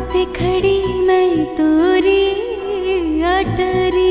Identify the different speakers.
Speaker 1: से खड़ी मैं तोरी अटरी।